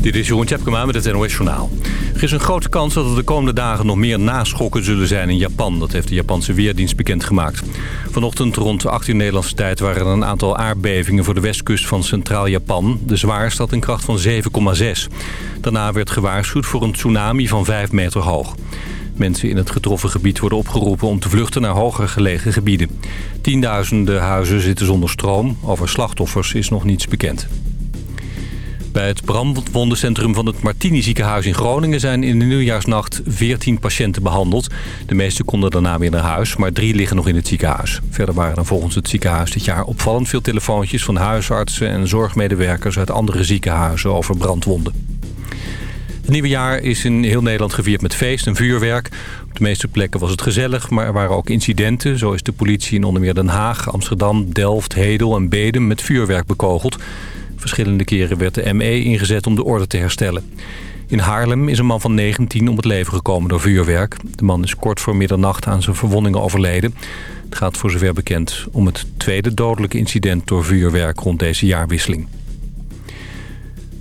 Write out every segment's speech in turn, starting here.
Dit is Jeroen Tjepkema met het NOS Journaal. Er is een grote kans dat er de komende dagen nog meer naschokken zullen zijn in Japan. Dat heeft de Japanse Weerdienst bekendgemaakt. Vanochtend rond 18 Nederlandse tijd waren er een aantal aardbevingen voor de westkust van Centraal Japan. De zwaarste had een kracht van 7,6. Daarna werd gewaarschuwd voor een tsunami van 5 meter hoog. Mensen in het getroffen gebied worden opgeroepen om te vluchten naar hoger gelegen gebieden. Tienduizenden huizen zitten zonder stroom. Over slachtoffers is nog niets bekend. Bij het brandwondencentrum van het Martini ziekenhuis in Groningen... zijn in de nieuwjaarsnacht 14 patiënten behandeld. De meeste konden daarna weer naar huis, maar drie liggen nog in het ziekenhuis. Verder waren er volgens het ziekenhuis dit jaar opvallend veel telefoontjes... van huisartsen en zorgmedewerkers uit andere ziekenhuizen over brandwonden. Het nieuwe jaar is in heel Nederland gevierd met feest en vuurwerk. Op de meeste plekken was het gezellig, maar er waren ook incidenten. Zo is de politie in onder meer Den Haag, Amsterdam, Delft, Hedel en Bedum met vuurwerk bekogeld. Verschillende keren werd de ME ingezet om de orde te herstellen. In Haarlem is een man van 19 om het leven gekomen door vuurwerk. De man is kort voor middernacht aan zijn verwondingen overleden. Het gaat voor zover bekend om het tweede dodelijke incident door vuurwerk rond deze jaarwisseling.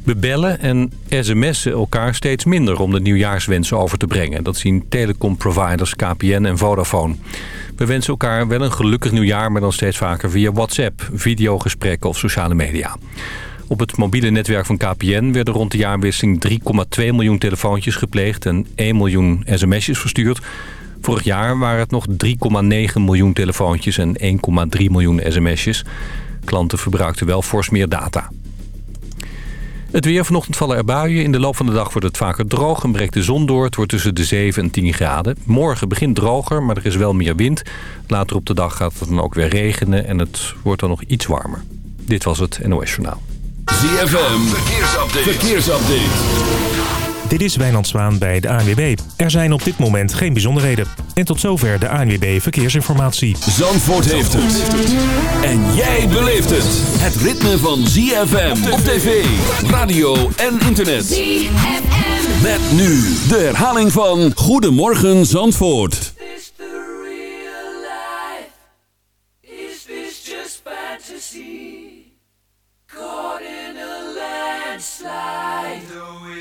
We bellen en sms'en elkaar steeds minder om de nieuwjaarswensen over te brengen. Dat zien telecomproviders KPN en Vodafone. We wensen elkaar wel een gelukkig nieuwjaar, maar dan steeds vaker via WhatsApp, videogesprekken of sociale media. Op het mobiele netwerk van KPN werden rond de jaarwisseling 3,2 miljoen telefoontjes gepleegd en 1 miljoen sms'jes verstuurd. Vorig jaar waren het nog 3,9 miljoen telefoontjes en 1,3 miljoen sms'jes. Klanten verbruikten wel fors meer data. Het weer. Vanochtend vallen er buien. In de loop van de dag wordt het vaker droog en breekt de zon door. Het wordt tussen de 7 en 10 graden. Morgen begint droger, maar er is wel meer wind. Later op de dag gaat het dan ook weer regenen en het wordt dan nog iets warmer. Dit was het NOS Journaal. ZFM. Verkeersupdate. Verkeersupdate. Dit is Wijnand Zwaan bij de ANWB. Er zijn op dit moment geen bijzonderheden. En tot zover de ANWB Verkeersinformatie. Zandvoort heeft het. En jij beleeft het. Het ritme van ZFM op tv, radio en internet. ZFM. Met nu de herhaling van Goedemorgen Zandvoort. Is this the real life? Is this just fantasy? Caught in a landslide.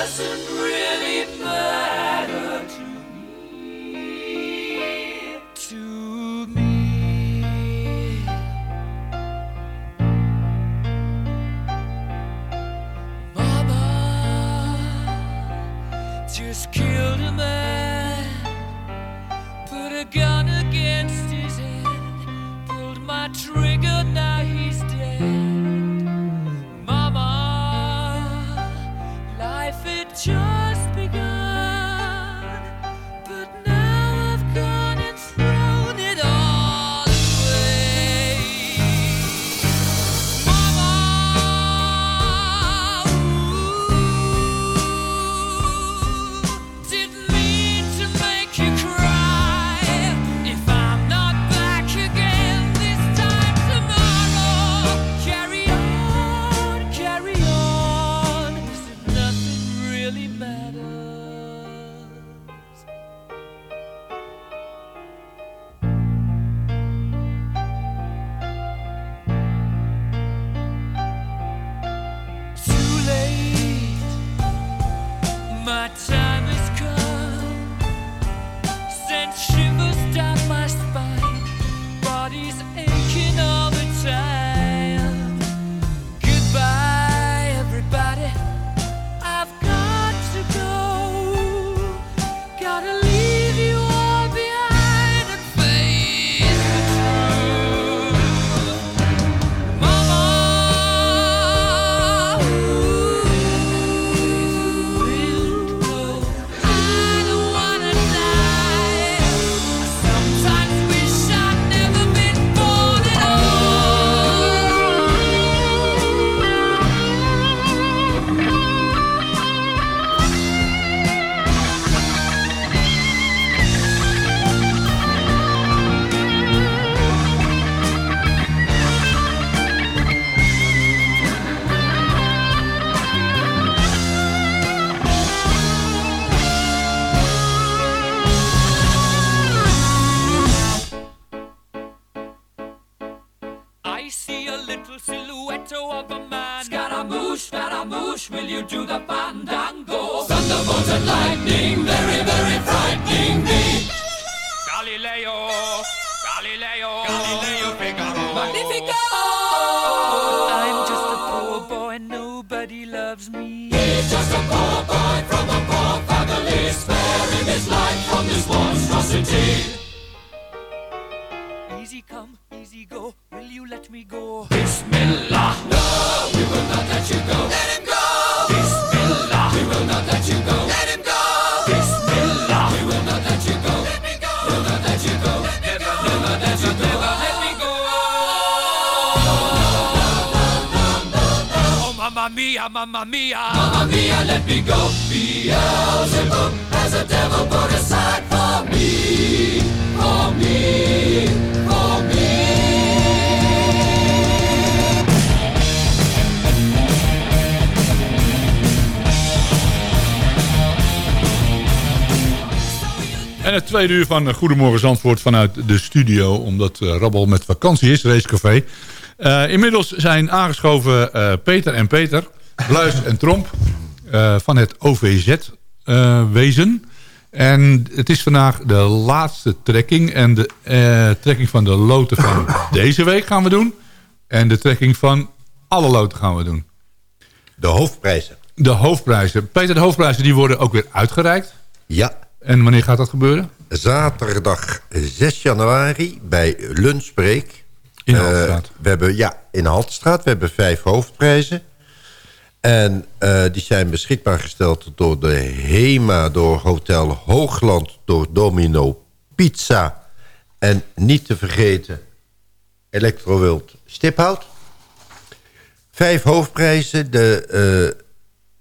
doesn't really matter to me. To me. Mama just killed a man, put a gun against his head, pulled my trigger, now he's just Galileo, Galileo, Galileo Figaro. Magnifico! I'm just a poor boy, and nobody loves me. He's just a poor boy from a poor family, sparing his life from this monstrosity. Easy come, easy go, will you let me go? Bismillah! No, we will not let you go. Let him go! Mamma mia, mamma mia! Mamma mia, let me go! Beelzebub has a devil put aside for me, for me, for me. En het tweede uur van Goedemorgen Zandvoort vanuit de studio. Omdat uh, Rabbel met vakantie is, Racecafé. Uh, inmiddels zijn aangeschoven uh, Peter en Peter. Bluis en Tromp. van het OVZ-wezen. en het is vandaag de laatste trekking. En de trekking van de loten van deze week gaan we doen. En de trekking van alle loten gaan we doen. De hoofdprijzen. De hoofdprijzen. Peter, de hoofdprijzen die worden ook weer uitgereikt. Ja. En wanneer gaat dat gebeuren? Zaterdag 6 januari bij Lunchbreak. In de Haltestraat. Uh, we hebben, ja, in de Haltestraat. We hebben vijf hoofdprijzen. En uh, die zijn beschikbaar gesteld door de HEMA, door Hotel Hoogland, door Domino Pizza. En niet te vergeten Electrowild Stiphout. Vijf hoofdprijzen. De, uh,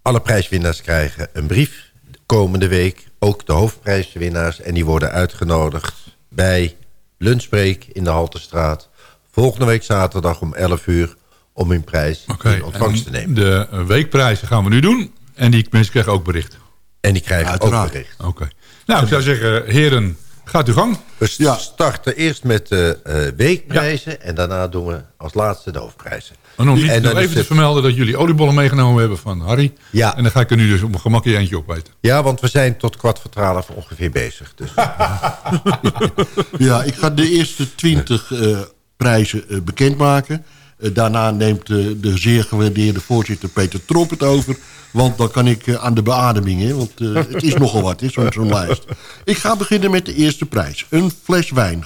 alle prijswinnaars krijgen een brief komende week ook de hoofdprijswinnaars. En die worden uitgenodigd bij Lunchbreak in de Haltestraat. Volgende week zaterdag om 11 uur om hun prijs okay, in ontvangst te nemen. De weekprijzen gaan we nu doen. En die mensen krijgen ook bericht. En die krijgen Uiteraard. ook bericht. Oké. Nou, ik zou zeggen, heren, gaat u gang. We ja. starten eerst met de uh, weekprijzen. Ja. En daarna doen we als laatste de hoofdprijzen. En om niet en nog even te vermelden dat jullie oliebollen meegenomen hebben van Harry. Ja. En dan ga ik er nu dus op mijn gemakje eentje opeten. Ja, want we zijn tot kwart voor twaalf ongeveer bezig. Dus. ja, ik ga de eerste twintig uh, prijzen uh, bekendmaken. Uh, daarna neemt de zeer gewaardeerde voorzitter Peter Trop het over. Want dan kan ik aan de beademing, hè, want het is nogal wat, zo'n zo lijst. Ik ga beginnen met de eerste prijs. Een fles wijn.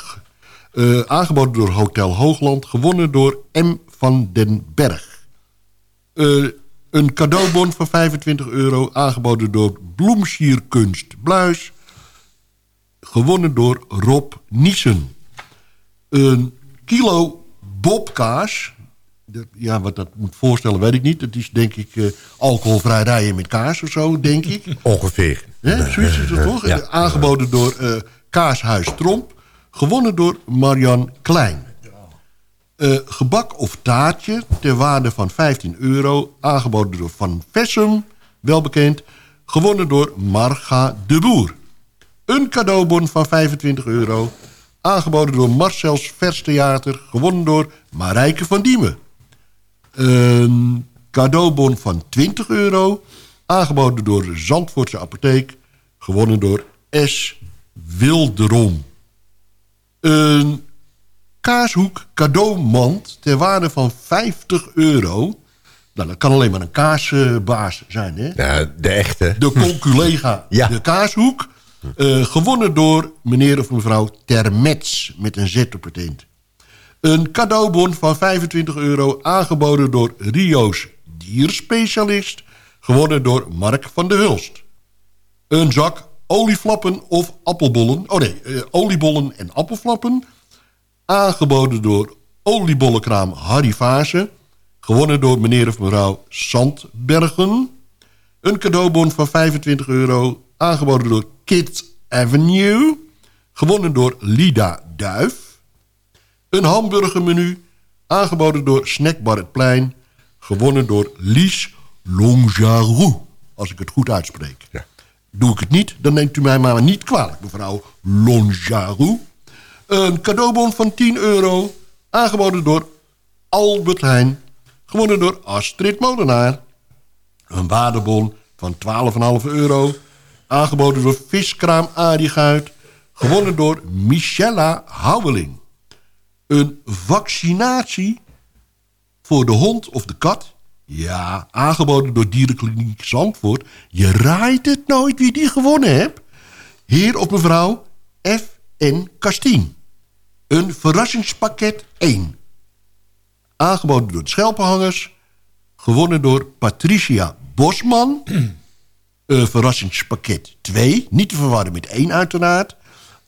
aangeboden door Hotel Hoogland. Gewonnen door M van den Berg. Een cadeaubon van 25 euro, aangeboden door Bloemsierkunst Bluis. Gewonnen door Rob Niesen. Een kilo bobkaas. Ja, wat dat moet voorstellen, weet ik niet. Het is denk ik uh, alcoholvrij rijden met kaas of zo, denk ik. Ongeveer. Ja, zoiets is het toch? Ja. Aangeboden door uh, Kaashuis Tromp. Gewonnen door Marian Klein. Uh, gebak of taartje ter waarde van 15 euro. Aangeboden door Van Vessum, welbekend. Gewonnen door Marga de Boer. Een cadeaubon van 25 euro. Aangeboden door Marcels Verstheater. Gewonnen door Marijke van Diemen. Een cadeaubon van 20 euro. Aangeboden door de Zandvoortse Apotheek. Gewonnen door S. Wilderom. Een kaashoek cadeaumand ter waarde van 50 euro. Nou, dat kan alleen maar een kaasbaas zijn, hè? Ja, de echte. De conculega, ja. de kaashoek. Uh, gewonnen door meneer of mevrouw Termets met een Z op het eind. Een cadeaubon van 25 euro aangeboden door Rio's dierspecialist. Gewonnen door Mark van de Hulst. Een zak olieflappen of appelbollen. Oh nee, uh, oliebollen en appelflappen Aangeboden door oliebollenkraam Harry Vase. Gewonnen door meneer of mevrouw Sandbergen. Een cadeaubon van 25 euro. Aangeboden door Kids Avenue. Gewonnen door Lida Duif. Een hamburgermenu. Aangeboden door Snackbar Het Plein. Gewonnen door Lies Longarou. Als ik het goed uitspreek. Ja. Doe ik het niet, dan neemt u mij maar niet kwalijk, mevrouw Longarou. Een cadeaubon van 10 euro, aangeboden door Albert Heijn. gewonnen door Astrid Molenaar. Een waardebon van 12,5 euro, aangeboden door Viskraam Aariguit, gewonnen door Michella Houweling. Een vaccinatie voor de hond of de kat. Ja, aangeboden door Dierenkliniek Zandvoort. Je raait het nooit wie die gewonnen hebt. Heer of mevrouw F. N. Kastien. Een verrassingspakket 1. Aangeboden door de Schelpenhangers. Gewonnen door Patricia Bosman. Een verrassingspakket 2. Niet te verwarren met 1 uiteraard.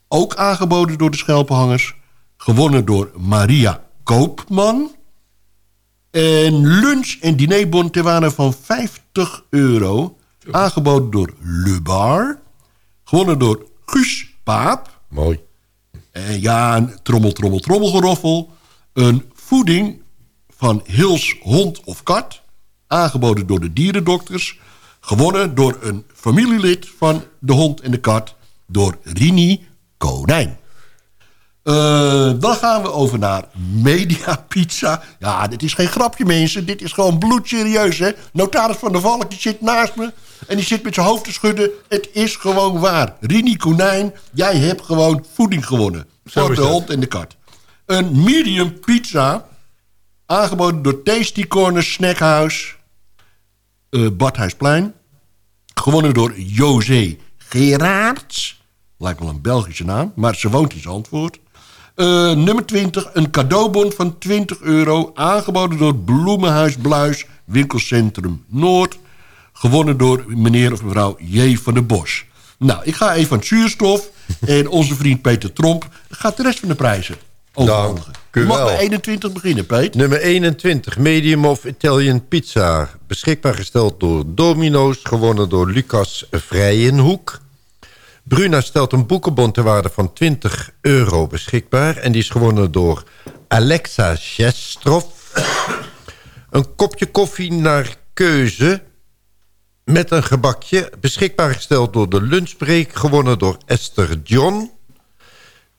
Ook aangeboden door de Schelpenhangers. Gewonnen door Maria Koopman. En lunch- en dinerbon ter waarde van 50 euro. Aangeboden door Le Bar. Gewonnen door Guus Paap. Mooi. En ja, een trommel, trommel, trommelgeroffel. Een voeding van Hils hond of kat. Aangeboden door de dierendokters. Gewonnen door een familielid van de hond en de kat. Door Rini Konijn. Eh, dan gaan we over naar Media Pizza. Ja, dit is geen grapje, mensen. Dit is gewoon bloedserieus, hè. Notaris van der Valk, die zit naast me. En die zit met zijn hoofd te schudden. Het is gewoon waar. Rini Konijn, jij hebt gewoon voeding gewonnen. Voor de hond en de kat. Een medium pizza. Aangeboden door Tasty Corner Snackhouse. Eh Badhuisplein. Gewonnen door José Gerards. Lijkt wel een Belgische naam, maar ze woont in Zandvoort. Eh, nummer 20, een cadeaubon van 20 euro. Aangeboden door Bloemenhuis Bluis, winkelcentrum Noord. Gewonnen door meneer of mevrouw J. van der Bos. Nou, ik ga even aan het zuurstof. en onze vriend Peter Tromp gaat de rest van de prijzen overhandigen. U mag bij 21 beginnen, Peter. Nummer 21, Medium of Italian Pizza. Beschikbaar gesteld door Domino's, gewonnen door Lucas Vrijenhoek. Bruna stelt een boekenbon ter waarde van 20 euro beschikbaar. En die is gewonnen door Alexa Shestrov. Een kopje koffie naar keuze met een gebakje. Beschikbaar gesteld door de lunchbreak. Gewonnen door Esther John.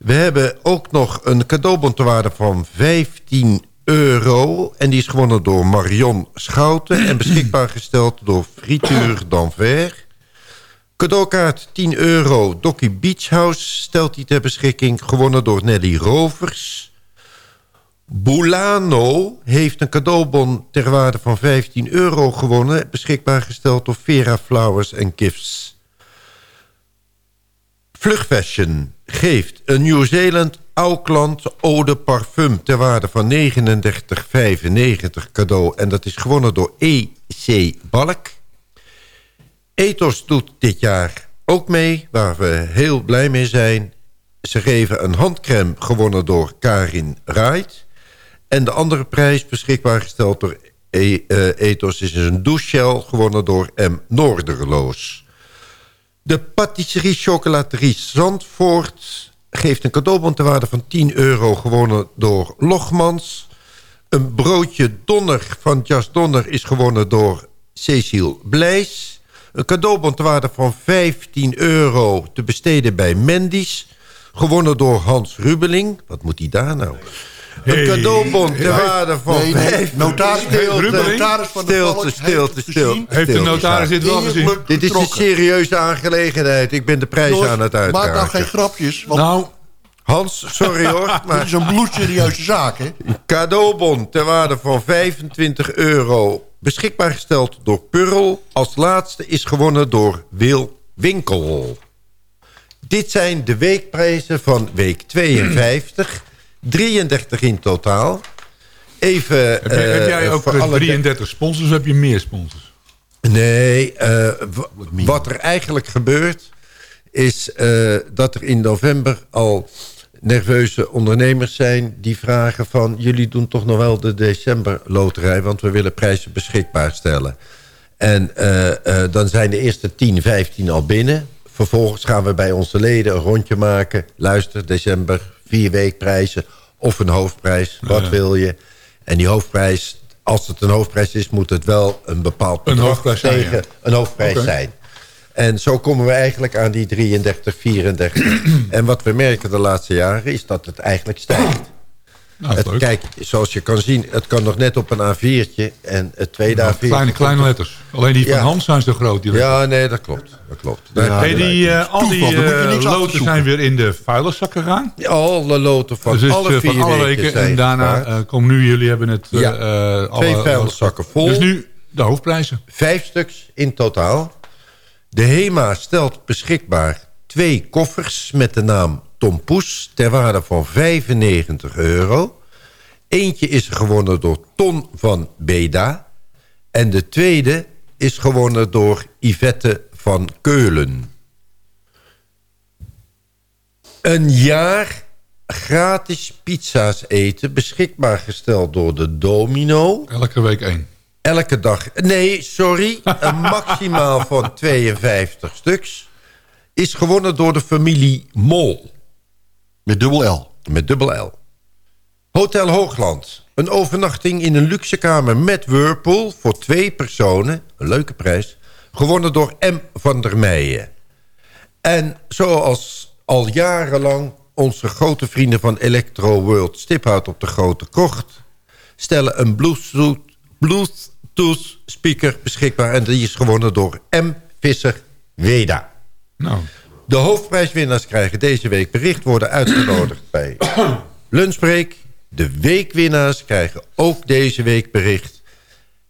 We hebben ook nog een cadeaubon ter waarde van 15 euro. En die is gewonnen door Marion Schouten. En beschikbaar gesteld door Frituur d'Anvers. Cadeaukaart 10 euro. Docky Beach House stelt die ter beschikking. Gewonnen door Nelly Rovers. Bulano heeft een cadeaubon ter waarde van 15 euro gewonnen. Beschikbaar gesteld door Vera Flowers Gifts. Vlugfashion geeft een New Zealand Auckland Eau de Parfum... ter waarde van 39,95 cadeau. En dat is gewonnen door E.C. Balk. Ethos doet dit jaar ook mee, waar we heel blij mee zijn. Ze geven een handcrème gewonnen door Karin Wright. En de andere prijs beschikbaar gesteld door E- eh, Ethos... is een douchegel gewonnen door M. Noorderloos. De patisserie chocolaterie Zandvoort geeft een cadeaubon ter waarde van 10 euro gewonnen door Logmans. Een broodje Donner van Jas Donner is gewonnen door Cecile Blijs. Een cadeaubon ter waarde van 15 euro te besteden bij Mendy's. Gewonnen door Hans Rubeling. Wat moet hij daar nou? Een cadeaubon ter waarde van Nee, nee, 15 notaris, Stilte, notaris van de stilte, stilte, stilte. Heeft de notaris dit wel gezien? Dit is een serieuze aangelegenheid. Ik ben de prijs aan het Maak nou geen grapjes, want Nou, Hans, sorry hoor, dit maar is een bloedserieuze zaak, hè? cadeaubon ter waarde van 25 euro... beschikbaar gesteld door Purl. Als laatste is gewonnen door Wil Winkel. Dit zijn de weekprijzen van week 52. 33 in totaal. Even... heb, jij- heb eh, jij ook voor eh, alle- 33 sponsors of heb je meer sponsors? Nee, eh, wat er eigenlijk gebeurt... is eh, dat er in november al nerveuze ondernemers zijn... die vragen van... jullie doen toch nog wel de decemberloterij... want we willen prijzen beschikbaar stellen. En eh, eh, dan zijn de eerste 10, 15 al binnen. Vervolgens gaan we bij onze leden een rondje maken. Luister, december, vier weekprijzen of een hoofdprijs. Wat wil je? En die hoofdprijs, als het een hoofdprijs is... moet het wel een bepaald Een hoofdprijs zijn, tegen ja. een hoofdprijs zijn. En zo komen we eigenlijk aan die 33, 34. en wat we merken de laatste jaren is dat het eigenlijk stijgt. Nou, Het, kijk, zoals je kan zien, het kan nog net op een A4'tje. En het tweede Nou, A4'tje... kleine, kleine letters. Alleen die van Ja. Hans zijn zo groot. Die letters. Ja, nee, dat klopt. Dat klopt. Hey, die, eh, al die eh, loten zijn weer in de vuilniszak gegaan. Alle loten van dus alle eh, vier van alle weken, En daarna eh, komen nu, jullie hebben het... eh, Ja. eh, Twee alle- vuilniszakken vol. Dus nu de hoofdprijzen. Vijf stuks in totaal. De HEMA stelt beschikbaar twee koffers met de naam Tom Poes... ter waarde van 95 euro. Eentje is gewonnen door Ton van Beda. En de tweede is gewonnen door Yvette van Keulen. Een jaar gratis pizza's eten... beschikbaar gesteld door de Domino... Elke week één. Elke dag. Nee, sorry. Een maximaal van 52 stuks. Is gewonnen door de familie Mol. Met dubbel L. Met dubbel L. Hotel Hoogland. Een overnachting in een luxe kamer met Whirlpool voor twee personen. Een leuke prijs. Gewonnen door M. van der Meijen. En zoals al jarenlang onze grote vrienden van Electro World Stiphout op de Grote Kocht... stellen een Bluetooth, Bluetooth speaker beschikbaar... en die is gewonnen door M. Visser Weda. Nou, De hoofdprijswinnaars krijgen deze week bericht... worden uitgenodigd bij Lunchbreak. De weekwinnaars krijgen ook deze week bericht.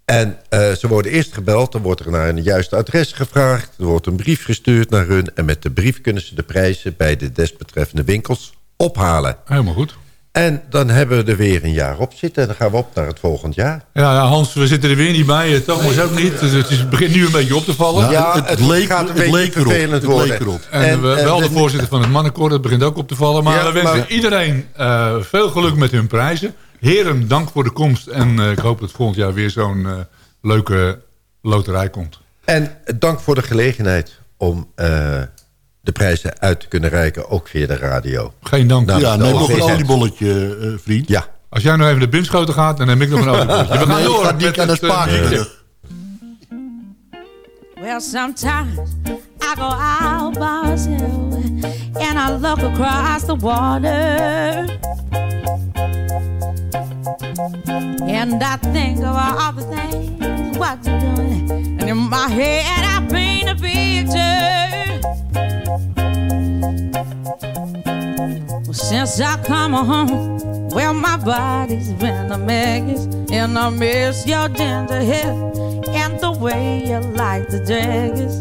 En eh, ze worden eerst gebeld. Dan wordt er naar een juiste adres gevraagd. Er wordt een brief gestuurd naar hun. En met de brief kunnen ze de prijzen... bij de desbetreffende winkels ophalen. helemaal goed. En dan hebben we er weer een jaar op zitten. En dan gaan we op naar het volgend jaar. Ja, ja, Hans, we zitten er weer niet bij. Thomas ook niet. Dus het, is, het begint nu een beetje op te vallen. Ja, het leek- gaat een het beetje leek erop. Het leek worden. erop. En, eh, wel de de- voorzitter van het mannenkoor, dat begint ook op te vallen. Maar Ja, we wensen maar- iedereen eh, veel geluk met hun prijzen. Heren, dank voor de komst. En eh, ik hoop dat volgend jaar weer zo'n leuke loterij komt. En dank voor de gelegenheid om eh, de prijzen uit te kunnen reiken, ook via de radio. Geen dank. Nou, Ja, neem nog een oliebolletje, eh, vriend. Ja, Als jij nou even de binschoten gaat, dan neem ik nog een oliebolletje. We gaan Nee, ik door ga met niet aan de het, eh. Well, sometimes I go out by myself and I look across the water. And I think of all the things what you're doing. And in my head, I paint a picture. Well, since I come home, well, my body's been a mess. And I miss your ginger hair and the way you like the dress.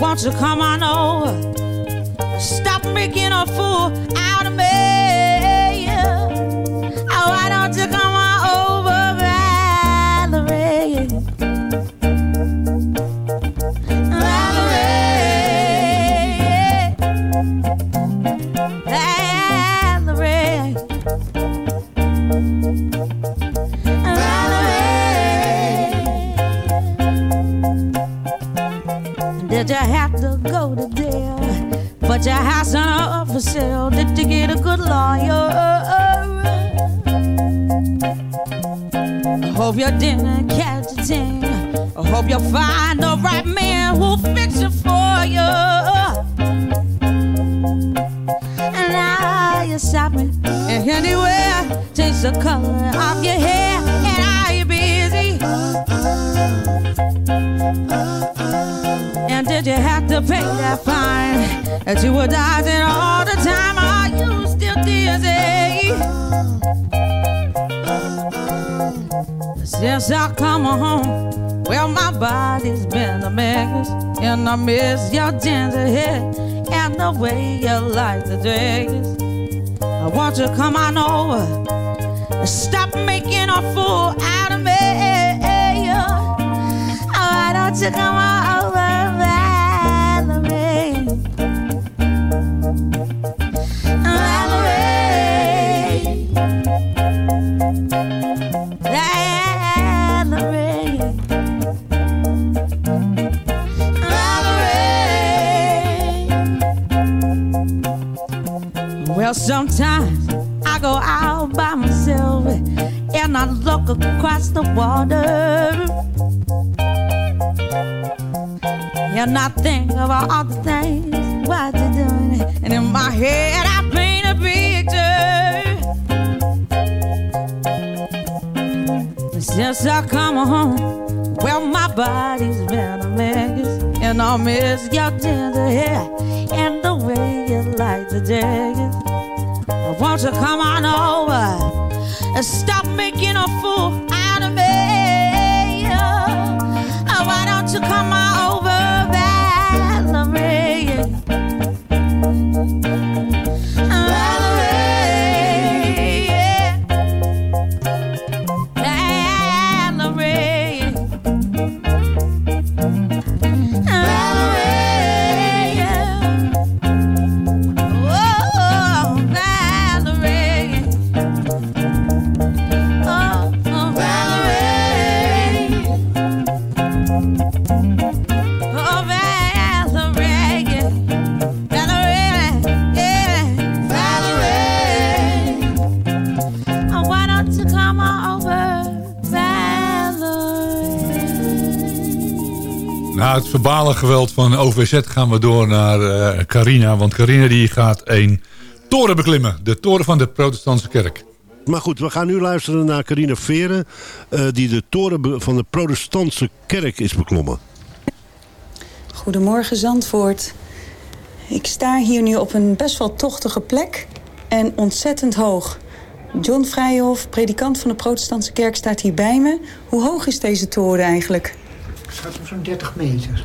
Won't you come on over? Stop making a fool out of me. Oh, why don't you come Did you have to go to jail? Put your house on up for sale. Did you get a good lawyer? I hope you didn't catch a thing. I hope you find the right man who'll fix it for you. And now you're shopping and anywhere. Change the color of your hair. And are you busy? And did you have to pay that fine that you were dodging all the time? Are you still dizzy? Since I come home, well, my body's been a mess. And I miss your ginger hair and the way you like the dress. I want you to come on over. Stop making a fool out of me. Oh, why don't you come on Well, sometimes I go out by myself and I look across the water. And I think about all the things what you're doing. And in my head, I paint a picture. Since I come home, well, my body's been a mess, and I miss your tender hair and the way you like the daggers. Won't you come on over and stop making a fool out of me? Oh, why don't you come on het verbale geweld van OVZ gaan we door naar eh, Carina. Want Carina die gaat een toren beklimmen. De toren van de protestantse kerk. Maar goed, we gaan nu luisteren naar Carina Veren... eh, die de toren van de protestantse kerk is beklommen. Goedemorgen Zandvoort. Ik sta hier nu op een best wel tochtige plek en ontzettend hoog. John Vrijhof, predikant van de protestantse kerk, staat hier bij me. Hoe hoog is deze toren eigenlijk? Schat zo'n 30 meter.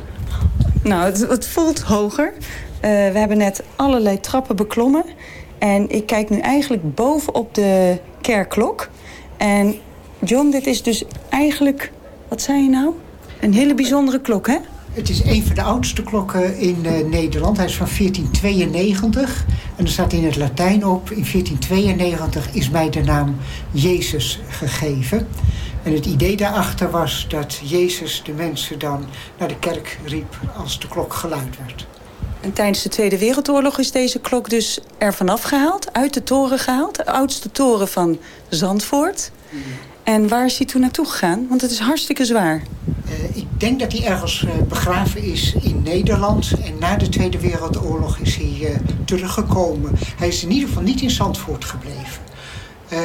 Nou, het, het voelt hoger. Eh, we hebben net allerlei trappen beklommen. En ik kijk nu eigenlijk bovenop de kerkklok. En John, dit is dus eigenlijk... Wat zei je nou? Een hele bijzondere klok, hè? Het is een van de oudste klokken in eh, Nederland. Hij is van 1492 en er staat in het Latijn op... in 1492 is mij de naam Jezus gegeven. En het idee daarachter was dat Jezus de mensen dan naar de kerk riep... als de klok geluid werd. En tijdens de Tweede Wereldoorlog is deze klok dus er vanaf gehaald, uit de toren gehaald. De oudste toren van Zandvoort. En waar is hij toen naartoe gegaan? Want het is hartstikke zwaar. Eh, ik denk dat hij ergens eh, begraven is in Nederland. En na de Tweede Wereldoorlog is hij eh, teruggekomen. Hij is in ieder geval niet in Zandvoort gebleven. Eh,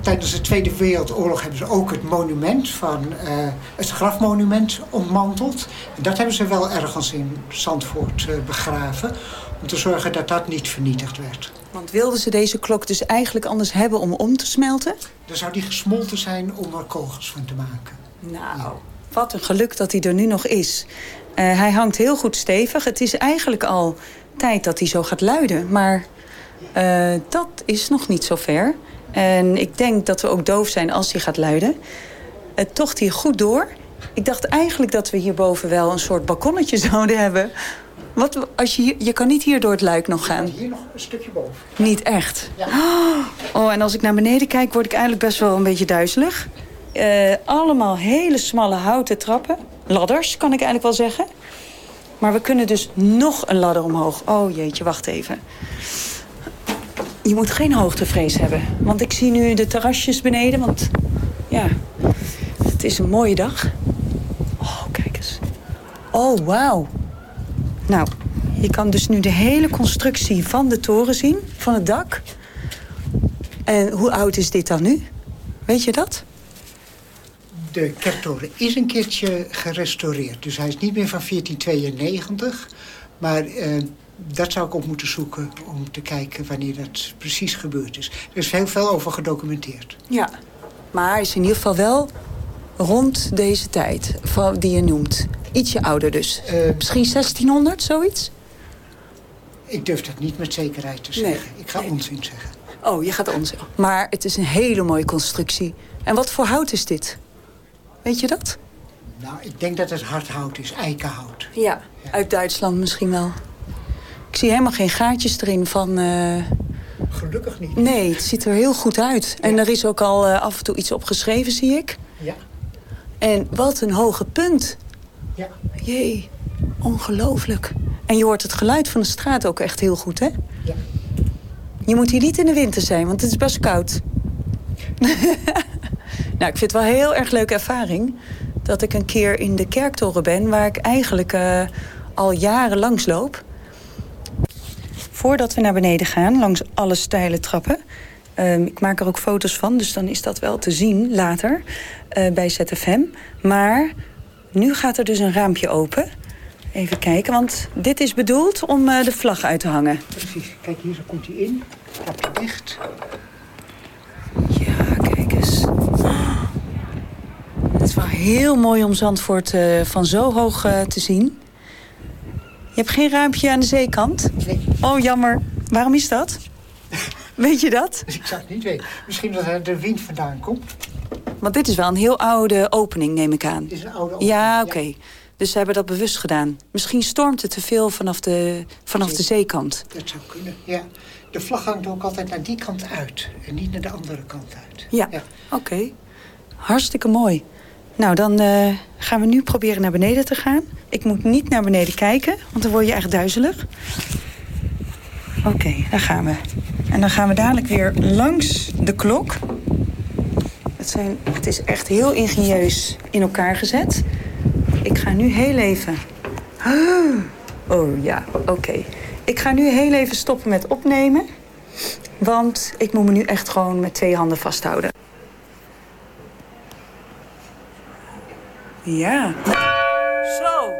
tijdens de Tweede Wereldoorlog hebben ze ook het monument van eh, het grafmonument ontmanteld. En dat hebben ze wel ergens in Zandvoort eh, begraven. Om te zorgen dat dat niet vernietigd werd. Want wilden ze deze klok dus eigenlijk anders hebben om om te smelten? Dan zou die gesmolten zijn om er kogels van te maken. Nou, wat een geluk dat hij er nu nog is. Eh, hij hangt heel goed stevig. Het is eigenlijk al tijd dat hij zo gaat luiden. Maar dat is nog niet zo ver. En ik denk dat we ook doof zijn als hij gaat luiden. Het tocht hier goed door. Ik dacht eigenlijk dat we hierboven wel een soort balkonnetje zouden hebben. Wat, als je, hier, je kan niet hier door het luik nog gaan. Hier nog een stukje boven. Niet echt. Oh, en als ik naar beneden kijk, word ik eigenlijk best wel een beetje duizelig. Eh, allemaal hele smalle houten trappen. Ladders, kan ik eigenlijk wel zeggen. Maar we kunnen dus nog een ladder omhoog. Oh jeetje, wacht even. Je moet geen hoogtevrees hebben. Want ik zie nu de terrasjes beneden. Want ja, het is een mooie dag. Oh, kijk eens. Oh, wauw. Nou, je kan dus nu de hele constructie van de toren zien, van het dak. En hoe oud is dit dan nu? Weet je dat? De kerktoren is een keertje gerestaureerd. Dus hij is niet meer van 1492. Maar eh, dat zou ik op moeten zoeken om te kijken wanneer dat precies gebeurd is. Er is heel veel over gedocumenteerd. Ja. Maar is in ieder geval wel rond deze tijd, die je noemt. Ietsje ouder dus. Misschien 1600, zoiets? Ik durf dat niet met zekerheid te zeggen. Ik ga onzin zeggen. Oh, je gaat ons. Maar het is een hele mooie constructie. En wat voor hout is dit? Weet je dat? Nou, ik denk dat het hardhout is, eikenhout. Ja, uit Duitsland misschien wel. Ik zie helemaal geen gaatjes erin van... eh, Gelukkig niet. Nee, het ziet er heel goed uit. En er is ook al eh, af en toe iets op geschreven, zie ik. Ja. En wat een hoge punt. Ja. Jee, ongelooflijk. En je hoort het geluid van de straat ook echt heel goed, hè? Ja. Je moet hier niet in de winter zijn, want het is best koud. nou, ik vind het wel een heel erg leuke ervaring... dat ik een keer in de kerktoren ben... waar ik eigenlijk eh, al jaren langs loop. Voordat we naar beneden gaan, langs alle steile trappen... Ehm, ik maak er ook foto's van, dus dan is dat wel te zien later eh, bij ZFM. Maar nu gaat er dus een raampje open. Even kijken, want dit is bedoeld om eh, de vlag uit te hangen. Precies. Kijk, hier zo komt hij in. Klapje dicht. Ja, kijk eens. Het is wel heel mooi om Zandvoort eh, van zo hoog te zien. Je hebt geen raampje aan de zeekant? Nee. Oh, jammer. Waarom is dat? Weet je dat? Dus ik zou het niet weten. Misschien dat er de wind vandaan komt. Want dit is wel een heel oude opening, neem ik aan. Het is een oude opening, Ja, oké. Dus ze hebben dat bewust gedaan. Misschien stormt het te veel vanaf de, vanaf de zeekant. Dat zou kunnen, ja. De vlag hangt ook altijd naar die kant uit. En niet naar de andere kant uit. Ja, oké. Hartstikke mooi. Nou, dan eh, gaan we nu proberen naar beneden te gaan. Ik moet niet naar beneden kijken, want dan word je echt duizelig. Oké, daar gaan we. En dan gaan we dadelijk weer langs de klok. Het, zijn, het is echt heel ingenieus in elkaar gezet. Ik ga nu heel even... Oh ja, oké. Ik ga nu heel even stoppen met opnemen. Want ik moet me nu echt gewoon met twee handen vasthouden. Ja. Zo.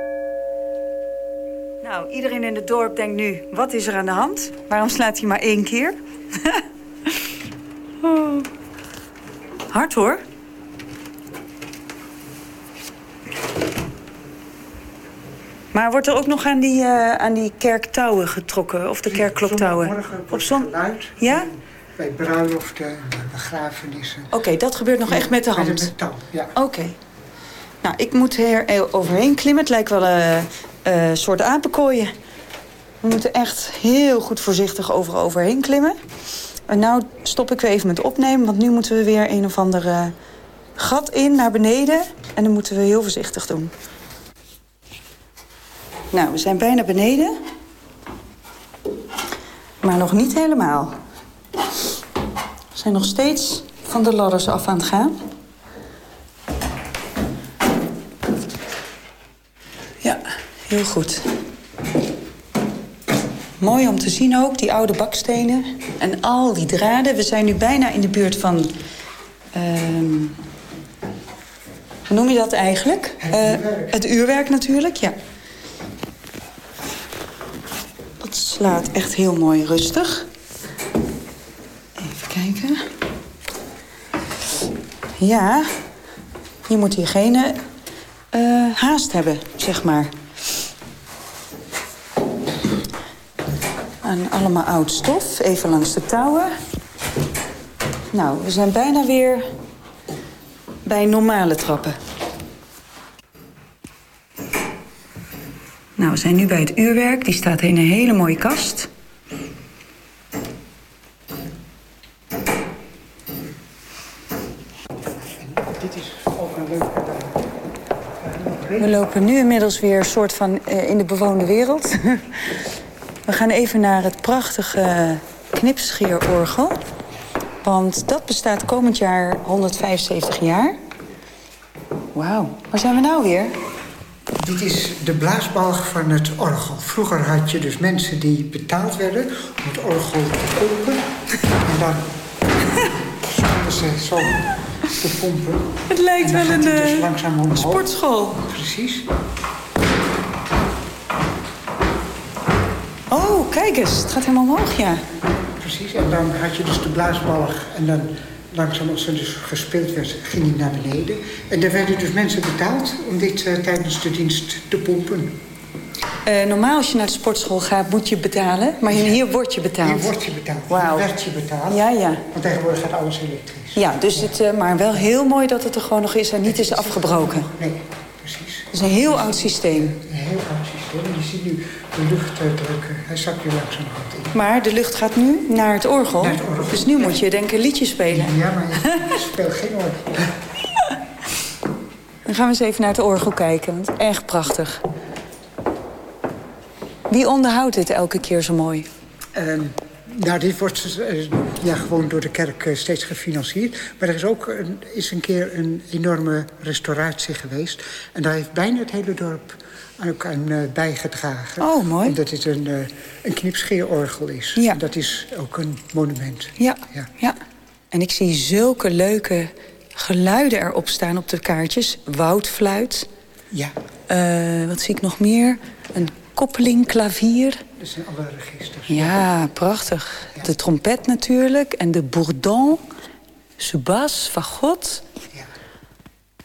Nou, iedereen in het dorp denkt nu, wat is er aan de hand? Waarom slaat hij maar één keer? oh. Hard hoor. Maar wordt er ook nog aan die, eh, aan die kerktouwen getrokken? Of de kerkkloktouwen? Morgen Op zon... geluid. Ja? Bij bruiloften, bij begrafenissen. Oké, dat gebeurt nog echt met de hand? Met een touw, ja. Oké. Nou, ik moet er overheen klimmen. Het lijkt wel een uh, soort apenkooien. We moeten echt heel goed voorzichtig over overheen klimmen. En nou stop ik weer even met opnemen, want nu moeten we weer een of ander uh, gat in naar beneden. En dan moeten we heel voorzichtig doen. Nou, we zijn bijna beneden. Maar nog niet helemaal. We zijn nog steeds van de ladders af aan het gaan. Ja, heel goed. Mooi om te zien ook, die oude bakstenen en al die draden. We zijn nu bijna in de buurt van... Uh, hoe noem je dat eigenlijk? Het uurwerk. Uh, het uurwerk natuurlijk, ja. Dat slaat echt heel mooi rustig. Even kijken. Ja, je moet hier geen uh, haast hebben, zeg maar. En allemaal oud stof, even langs de touwen. Nou, we zijn bijna weer bij normale trappen. Nou, we zijn nu bij het uurwerk. Die staat in een hele mooie kast. Dit is ook een leuke We lopen nu inmiddels weer een soort van uh, in de bewoonde wereld. We gaan even naar het prachtige knipscheerorgel. Want dat bestaat komend jaar 175 jaar. Wauw, waar zijn we nou weer? Dit is de blaasbalg van het orgel. Vroeger had je dus mensen die betaald werden om het orgel te pompen. En dan stonden ze zo te pompen. Het lijkt wel een dus uh, sportschool. Precies. Oh, kijk eens. Het gaat helemaal omhoog, ja. Precies. En dan had je dus de blaasbalg. En dan langzaam als er dus gespeeld werd, ging hij naar beneden. En daar werden dus mensen betaald om dit uh, tijdens de dienst te pompen. Uh, normaal als je naar de sportschool gaat, moet je betalen. Maar hier, hier word je betaald. Hier word je betaald. Hier werd je betaald. Ja, ja. Want tegenwoordig gaat alles elektrisch. Ja, dus ja. Het, uh, maar wel heel mooi dat het er gewoon nog is en niet is afgebroken. Nee, precies. Het is een heel oud systeem. Een heel oud systeem. Je ziet nu de lucht drukken. Hij zakt weer langzaam in. Maar de lucht gaat nu naar het orgel. Naar het orgel. Dus nu moet je denk ik een liedje spelen. Ja, maar je speelt geen orgel. Dan gaan we eens even naar het orgel kijken. Want echt prachtig. Wie onderhoudt dit elke keer zo mooi? Um, nou, dit wordt uh, ja, gewoon door de kerk uh, steeds gefinancierd. Maar er is ook een, is een keer een enorme restauratie geweest. En daar heeft bijna het hele dorp ook aan uh, bijgedragen. Oh, mooi. Omdat dit een, een knipscheerorgel is. Ja. En dat is ook een monument. Ja, ja, ja. En ik zie zulke leuke geluiden erop staan op de kaartjes. Woudfluit. Ja. wat zie ik nog meer? Een koppeling, klavier. Dat zijn alle registers. Ja, prachtig. Ja. De trompet natuurlijk. En de bourdon. Subas, fagot. Ja.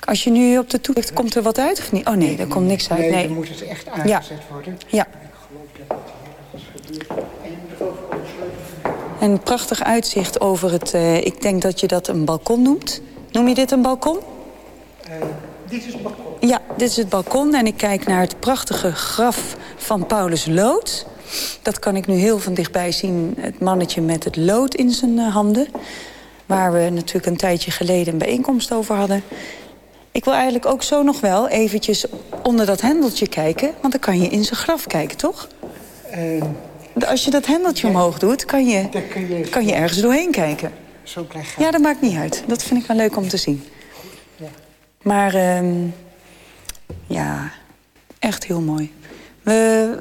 Als je nu op de toets komt er wat uit of niet? Oh nee, nee er komt niks uit. Nee, nee. dan moet het echt aangezet ja. worden. Ja. En een prachtig uitzicht over het... Uh, ik denk dat je dat een balkon noemt. Noem je dit een balkon? Uh, dit is het balkon. Ja, dit is het balkon en ik kijk naar het prachtige graf van Paulus Lood. Dat kan ik nu heel van dichtbij zien, het mannetje met het lood in zijn handen. Waar we natuurlijk een tijdje geleden een bijeenkomst over hadden. Ik wil eigenlijk ook zo nog wel eventjes onder dat hendeltje kijken. Want dan kan je in zijn graf kijken, toch? Uh, Als je dat hendeltje omhoog doet, kan je, kan je, kan je ergens doorheen kijken. Zo klein Ja, dat maakt niet uit. Dat vind ik wel leuk om te zien. Maar uh, ja, echt heel mooi. We,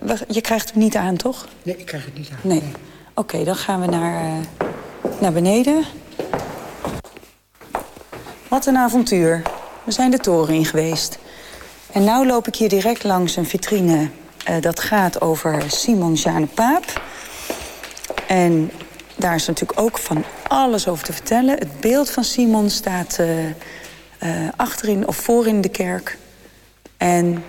we, je krijgt hem niet aan, toch? Nee, ik krijg het niet aan. Nee. Oké, okay, dan gaan we naar, uh, naar beneden. Wat een avontuur. We zijn de toren in geweest. En nu loop ik hier direct langs een vitrine... Uh, dat gaat over Simon Jeanne Paap. En daar is natuurlijk ook van alles over te vertellen. Het beeld van Simon staat uh, achterin of voorin de kerk... En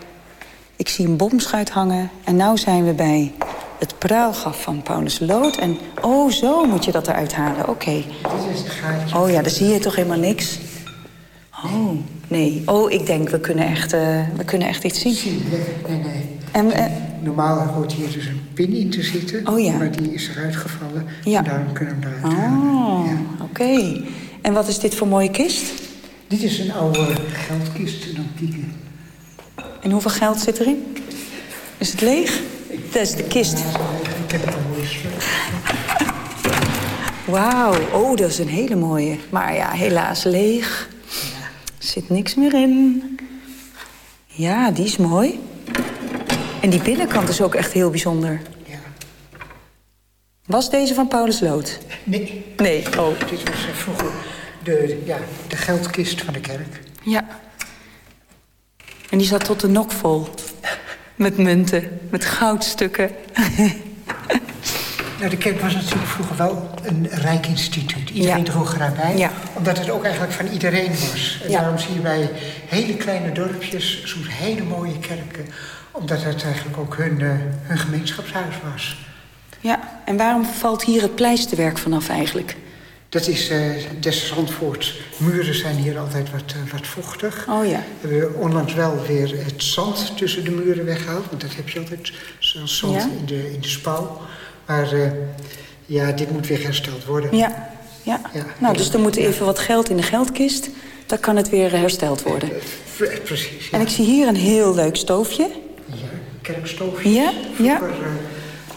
ik zie een bomschuit hangen. En nu zijn we bij het praalgraf van Paulus Lood. En oh, zo moet je dat eruit halen. Oké. Okay. Dit is het gaatje. Oh ja, dan zie je toch helemaal niks? Oh, nee. Oh, ik denk, we kunnen echt, uh, we kunnen echt iets zien. Zie, nee, nee. En, uh, Normaal hoort hier dus een pin in te zitten. Oh ja. Maar die is eruit gevallen. Ja. En daarom kunnen we hem eruit oh, halen. Ja. oké. Okay. En wat is dit voor mooie kist? Dit is een oude geldkist, een antieke. En hoeveel geld zit erin? Is het leeg? Dat is de kist. Ik heb het al mooi Wauw, oh, dat is een hele mooie. Maar ja, helaas leeg. Er zit niks meer in. Ja, die is mooi. En die binnenkant is ook echt heel bijzonder. Ja. Was deze van Paulus Lood? Nee. Nee, oh. Dit was uh, vroeger de, ja, de geldkist van de kerk. Ja. En die zat tot de nok vol. Met munten, met goudstukken. nou, de kerk was natuurlijk vroeger wel een rijk instituut. Iedereen Ja. droeg eraan bij. Ja. Omdat het ook eigenlijk van iedereen was. En Ja. daarom zie je bij hele kleine dorpjes soms hele mooie kerken. Omdat het eigenlijk ook hun, eh, hun gemeenschapshuis was. Ja, en waarom valt hier het pleisterwerk vanaf eigenlijk? Dat is eh des Zandvoort. Muren zijn hier altijd wat, eh, wat vochtig. Oh ja. We hebben onlangs wel weer het zand tussen de muren weggehaald. Want dat heb je altijd, zoals zand Ja. in, de, in de spouw. Maar eh, ja, dit moet weer hersteld worden. Ja, ja. Ja. Nou, dus er moet even wat geld in de geldkist. Dan kan het weer hersteld worden. Pre- Precies, ja. En ik zie hier een heel leuk stoofje. Ja, kerkstoofjes. Ja, ja.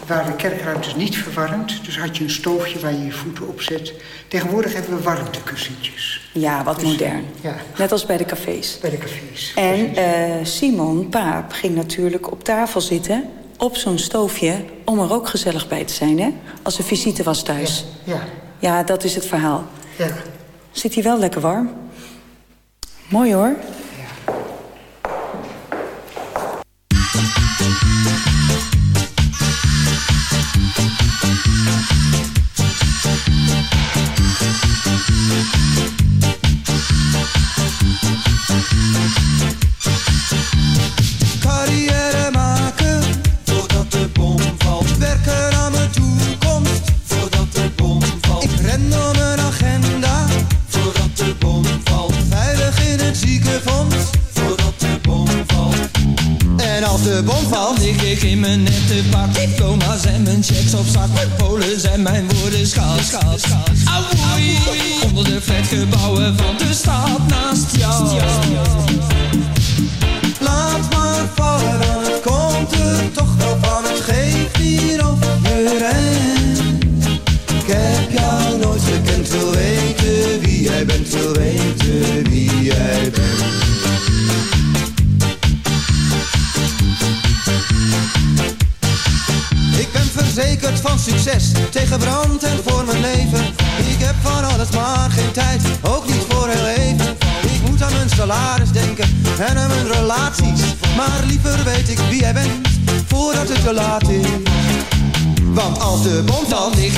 Waren kerkruimtes niet verwarmd. Dus had je een stoofje waar je je voeten op zet. Tegenwoordig hebben we warmtekussentjes. Ja, wat modern. Ja, Net als bij de cafés. bij de cafés. En eh, Simon, paap, ging natuurlijk op tafel zitten... op zo'n stoofje, om er ook gezellig bij te zijn, hè? Als er visite was thuis. Ja, Ja, dat is het verhaal. ja. Zit hij wel lekker warm? Mooi hoor.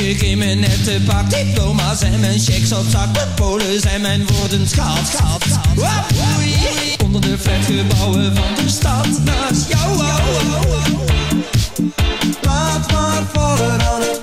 Ik in mijn nette pak Diploma's en mijn checks op zak De polen zijn mijn woorden. Wap, oei, oei. Onder de flatgebouwen van de stad Naast jou. Laat maar vallen, dan het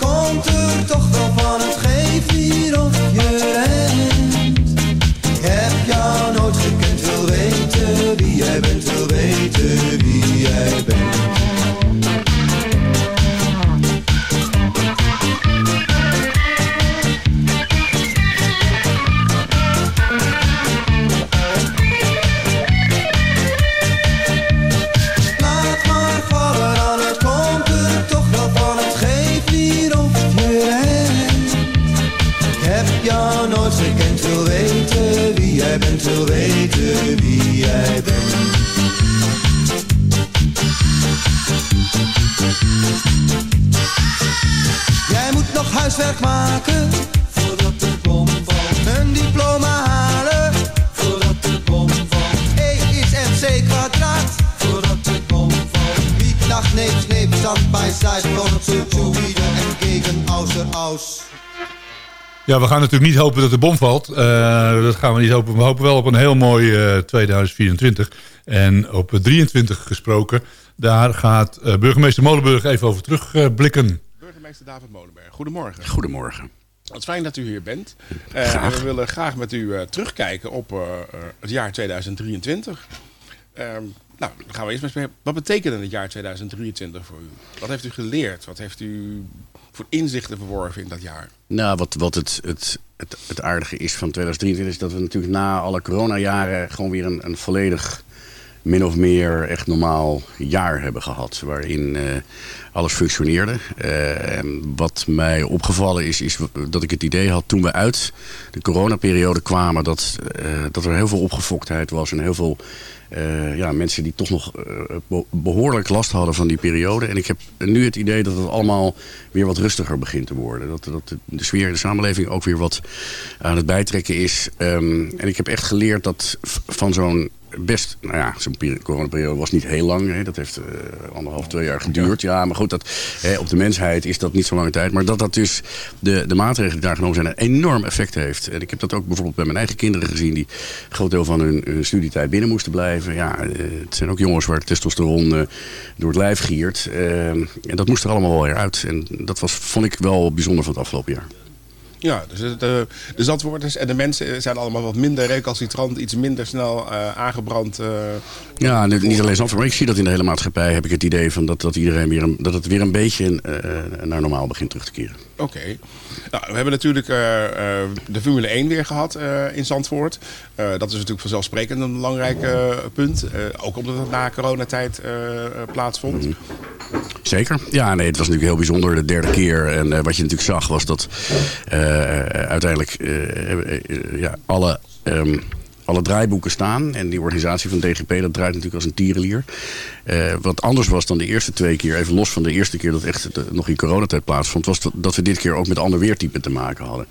huiswerk maken voordat de bom valt. Een diploma halen voordat de bom valt. E is MC kwadraat voordat de bom valt. Wie nacht neemt, sneept, zand bij wordt ze zuiden en gegen außer aus. Ja, we gaan natuurlijk niet hopen dat de bom valt. Eh, dat gaan we niet hopen. We hopen wel op een heel mooi eh, 2024. En op 23 gesproken, daar gaat eh, burgemeester Molenburg even over terugblikken. Burgemeester David Molenberg, goedemorgen. Goedemorgen. Wat fijn dat u hier bent. Eh, we willen graag met u eh, terugkijken op eh, het jaar 2023. Ehm, nou, dan gaan we eerst maar eens mee. Wat betekende het jaar 2023 voor u? Wat heeft u geleerd? Wat heeft u voor inzichten verworven in dat jaar? Nou, wat, wat het, het, het, het aardige is van 2023 is dat we natuurlijk na alle coronajaren gewoon weer een, een volledig min of meer echt normaal jaar hebben gehad. Waarin eh, alles functioneerde. Eh, wat mij opgevallen is, is dat ik het idee had toen we uit de coronaperiode kwamen... dat, eh, dat er heel veel opgefoktheid was en heel veel ja, mensen die toch nog eh, be- behoorlijk last hadden van die periode. En ik heb nu het idee dat het allemaal weer wat rustiger begint te worden. Dat, dat de, sfeer in de samenleving ook weer wat aan het bijtrekken is. Ehm, en ik heb echt geleerd dat van zo'n best, nou ja, zo'n peri- coronaperiode was niet heel lang. Hè. Dat heeft eh, anderhalf, twee jaar geduurd. Ja, maar goed, dat, hè, op de mensheid is dat niet zo lange tijd. Maar dat dat dus de, de maatregelen die daar genomen zijn een enorm effect heeft. En ik heb dat ook bijvoorbeeld bij mijn eigen kinderen gezien... die een groot deel van hun, hun studietijd binnen moesten blijven. Ja, eh, het zijn ook jongens waar testosteron eh, door het lijf giert. Eh, en dat moest er allemaal wel weer uit. En dat was, vond ik wel bijzonder van het afgelopen jaar. Ja, dus de, de, de en de mensen zijn allemaal wat minder recalcitrant, iets minder snel eh, aangebrand. eh. Ja, niet alleen Zandvoort, maar ik zie dat in de hele maatschappij heb ik het idee van dat, dat iedereen weer een, dat het weer een beetje eh, naar normaal begint terug te keren. Oké. Nou, we hebben natuurlijk eh, eh, de Formule 1 weer gehad eh, in Zandvoort. Dat is natuurlijk vanzelfsprekend een belangrijk punt. Ook omdat het na coronatijd plaatsvond. Zeker. Ja, nee, het was natuurlijk heel bijzonder de derde keer. En wat je natuurlijk zag was dat uiteindelijk ja, alle, ehm, alle draaiboeken staan. En die organisatie van DGP, dat draait natuurlijk als een tierenlier. Eh, wat anders was dan de eerste twee keer, even los van de eerste keer dat echt nog in coronatijd plaatsvond, was dat, dat we dit keer ook met ander weertype te maken hadden.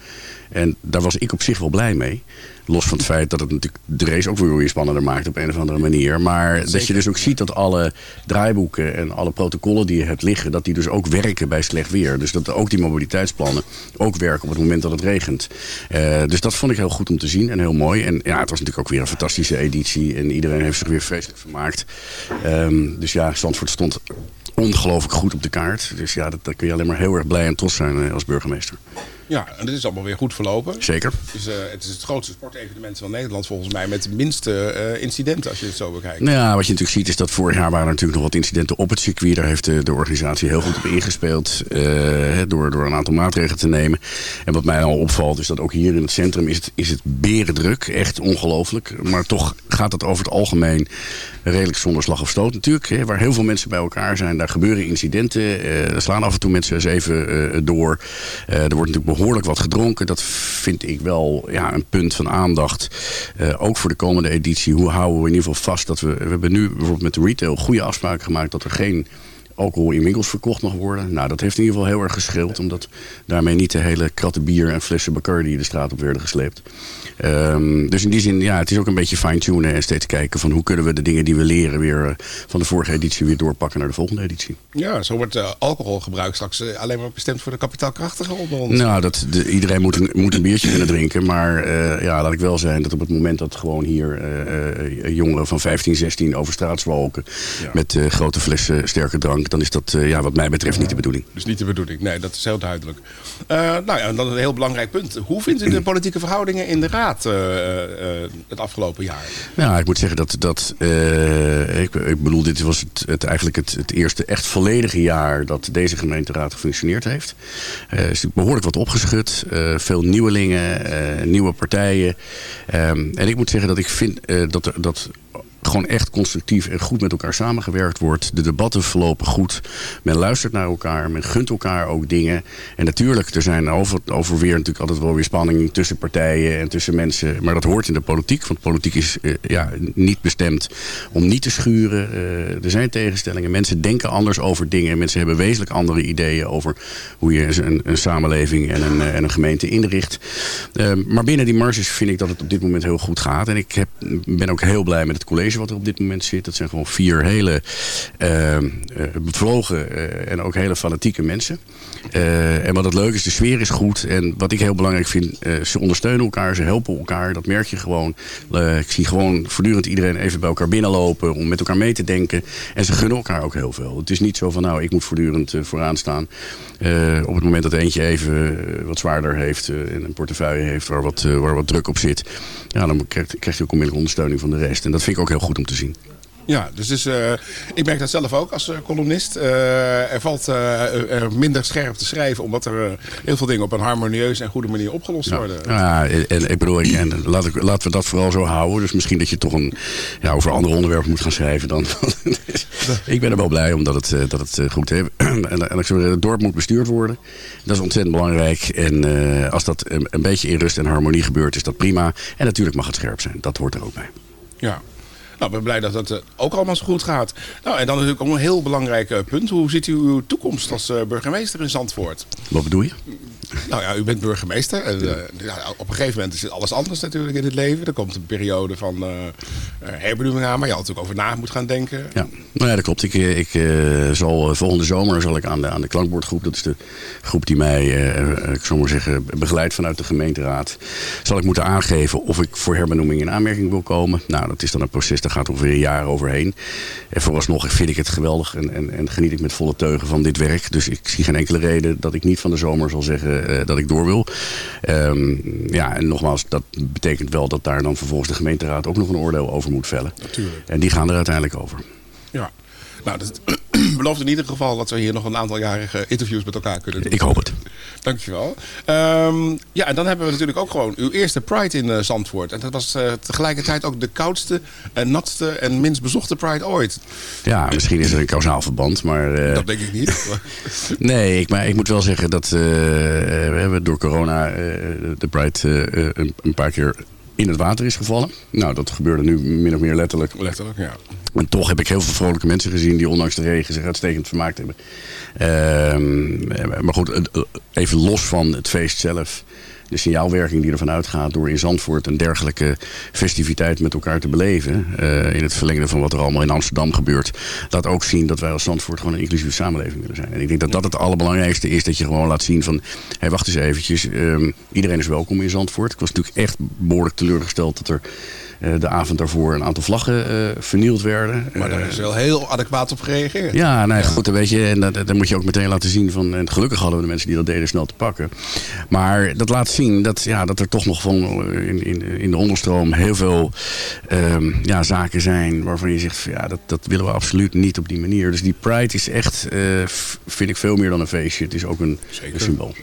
En daar was ik op zich wel blij mee. Los van het feit dat het natuurlijk de race ook weer weer spannender maakt op een of andere manier. Maar dat je dus ook ziet dat alle draaiboeken en alle protocollen die je hebt liggen, dat die dus ook werken bij slecht weer. Dus dat ook die mobiliteitsplannen ook werken op het moment dat het regent. Eh, dus dat vond ik heel goed om te zien en heel mooi. En ja, het was natuurlijk ook weer een fantastische editie. En iedereen heeft zich weer vreselijk vermaakt. Ehm, dus ja, Zandvoort stond ongelooflijk goed op de kaart. Dus ja, daar kun je alleen maar heel erg blij en trots zijn eh, als burgemeester. Ja, en dit is allemaal weer goed verlopen. Zeker. Dus, eh, het is het grootste sportevenement van Nederland volgens mij met de minste eh, incidenten als je het zo bekijkt. Nou ja, wat je natuurlijk ziet is dat vorig jaar waren er natuurlijk nog wat incidenten op het circuit. Daar heeft de, de organisatie heel goed op ingespeeld eh, door, door een aantal maatregelen te nemen. En wat mij al opvalt is dat ook hier in het centrum is het, is het berendruk. Echt ongelooflijk. Maar toch gaat het over het algemeen redelijk zonder slag of stoot natuurlijk. Hè, waar heel veel mensen bij elkaar zijn. Daar gebeuren incidenten. eh, er slaan af en toe mensen eens even eh, door. Eh, er wordt natuurlijk behoorlijk wat gedronken. Dat vind ik wel ja, een punt van aandacht. Eh, ook voor de komende editie. Hoe houden we in ieder geval vast dat we... We hebben nu bijvoorbeeld met de retail goede afspraken gemaakt... dat er geen alcohol in winkels verkocht mag worden. Nou, dat heeft in ieder geval heel erg gescheeld. Omdat daarmee niet de hele kratten bier en flessen Bacardi de straat op werden gesleept. Ehm, dus in die zin, ja, het is ook een beetje fine-tunen en steeds kijken van hoe kunnen we de dingen die we leren weer eh, van de vorige editie weer doorpakken naar de volgende editie. Ja, zo wordt eh, alcoholgebruik straks eh, alleen maar bestemd voor de kapitaalkrachtigen onder ons. Nou, dat, de, iedereen moet een, moet een biertje kunnen drinken. Maar ja, laat ik wel zijn dat op het moment dat gewoon hier jongeren van 15, 16 over straat zwalken met grote flessen sterke drank, dan is dat eh, ja, wat mij betreft niet de bedoeling. Dus niet de bedoeling. Nee, dat is heel duidelijk. Eh, nou ja, en dan een heel belangrijk punt. Hoe vindt u de politieke verhoudingen in de Raad eh, het afgelopen jaar? Ja, ik moet zeggen dat, dat ik, ik bedoel, dit was het, het, eigenlijk het, het eerste echt volledige jaar dat deze gemeenteraad gefunctioneerd heeft. Er is behoorlijk wat opgeschud, veel nieuwelingen, nieuwe partijen. Ehm, en ik moet zeggen dat ik vind dat, dat gewoon echt constructief en goed met elkaar samengewerkt wordt. De debatten verlopen goed. Men luistert naar elkaar. Men gunt elkaar ook dingen. En natuurlijk, er zijn over, over weer natuurlijk altijd wel weer spanningen tussen partijen en tussen mensen. Maar dat hoort in de politiek. Want politiek is eh, ja, niet bestemd om niet te schuren. Eh, er zijn tegenstellingen. Mensen denken anders over dingen. Mensen hebben wezenlijk andere ideeën over hoe je een, een samenleving en een, eh, en een gemeente inricht. Maar binnen die marges vind ik dat het op dit moment heel goed gaat. En ik heb, ben ook heel blij met het college wat er op dit moment zit. Dat zijn gewoon vier hele eh, bevlogen eh, en ook hele fanatieke mensen. Eh, en wat het leuke is, de sfeer is goed. En wat ik heel belangrijk vind, ze ondersteunen elkaar, ze helpen elkaar. Dat merk je gewoon. Ik zie gewoon voortdurend iedereen even bij elkaar binnenlopen om met elkaar mee te denken. En ze gunnen elkaar ook heel veel. Het is niet zo van, nou, ik moet voortdurend vooraan staan. Op het moment dat eentje even wat zwaarder heeft en een portefeuille heeft waar wat, waar wat druk op zit. Ja, dan krijgt, krijgt hij ook onmiddellijk ondersteuning van de rest. En dat vind ik ook heel goed om te zien. Ja, dus, dus eh, ik merk dat zelf ook als eh, columnist. Eh, er valt er minder scherp te schrijven, omdat er heel veel dingen op een harmonieuze en goede manier opgelost worden. Ja, en, en ik bedoel, ik, en laat ik, laten we dat vooral zo houden. Dus misschien dat je toch een, ja, over andere onderwerpen moet gaan schrijven dan. ik ben er wel blij om dat het, dat het goed heeft. en, en ik het dorp moet bestuurd worden. Dat is ontzettend belangrijk. En als dat een, een beetje in rust en harmonie gebeurt, is dat prima. En natuurlijk mag het scherp zijn. Dat hoort er ook bij. Ja. Nou, ik ben blij dat dat eh, ook allemaal zo goed gaat. Nou, en dan natuurlijk ook een heel belangrijk eh, punt. Hoe ziet u uw toekomst als eh, burgemeester in Zandvoort? Wat bedoel je? Nou ja, u bent burgemeester. En, eh, op een gegeven moment is het alles anders natuurlijk in het leven. Er komt een periode van eh eh, herbenoeming aan, maar je had natuurlijk over na moet gaan denken. Ja, nou ja, dat klopt. Ik, ik zal volgende zomer zal ik aan de, aan de klankbordgroep, dat is de groep die mij, ik zou maar zeggen, begeleidt vanuit de gemeenteraad, zal ik moeten aangeven of ik voor herbenoeming in aanmerking wil komen. Nou, dat is dan een proces, daar gaat ongeveer een jaar overheen. En vooralsnog vind ik het geweldig en, en, en geniet ik met volle teugen van dit werk. Dus ik zie geen enkele reden dat ik niet van de zomer zal zeggen dat ik door wil. Ehm, ja, en nogmaals, dat betekent wel dat daar dan vervolgens de gemeenteraad ook nog een oordeel over moet vellen. Natuurlijk. En die gaan er uiteindelijk over. Ja. Nou, dat belooft in ieder geval dat we hier nog een aantal jarige interviews met elkaar kunnen doen. Ik hoop het. Dankjewel. Ehm ja, en dan hebben we natuurlijk ook gewoon uw eerste Pride in eh, Zandvoort. En dat was eh, tegelijkertijd ook de koudste en natste en minst bezochte Pride ooit. Ja, misschien is er een kausaal verband, maar... eh, Dat denk ik niet. Nee, ik, maar ik moet wel zeggen dat we hebben door corona de Pride een, een paar keer in het water is gevallen. Nou, dat gebeurde nu min of meer letterlijk. Letterlijk, ja. En toch heb ik heel veel vrolijke mensen gezien die ondanks de regen zich uitstekend vermaakt hebben. Ehm, maar goed, eh, even los van het feest zelf. De signaalwerking die ervan uitgaat door in Zandvoort een dergelijke festiviteit met elkaar te beleven. eh, in het verlengde van wat er allemaal in Amsterdam gebeurt. Laat ook zien dat wij als Zandvoort gewoon een inclusieve samenleving willen zijn. En ik denk dat dat het allerbelangrijkste is. Dat je gewoon laat zien van, hé wacht eens eventjes. ehm, iedereen is welkom in Zandvoort. Ik was natuurlijk echt behoorlijk teleurgesteld dat er de avond daarvoor een aantal vlaggen eh, vernield werden. Maar daar is wel heel adequaat op gereageerd. Ja, nou ja, goed, dan weet je, en dat, dat moet je ook meteen laten zien van, en gelukkig hadden we de mensen die dat deden snel te pakken. Maar dat laat zien dat, ja, dat er toch nog van eh, in, in, in de onderstroom heel veel ehm, ja, zaken zijn waarvan je zegt, van, ja, dat, dat willen we absoluut niet op die manier. Dus die Pride is echt, eh, vind ik veel meer dan een feestje. Het is ook een, een symbool.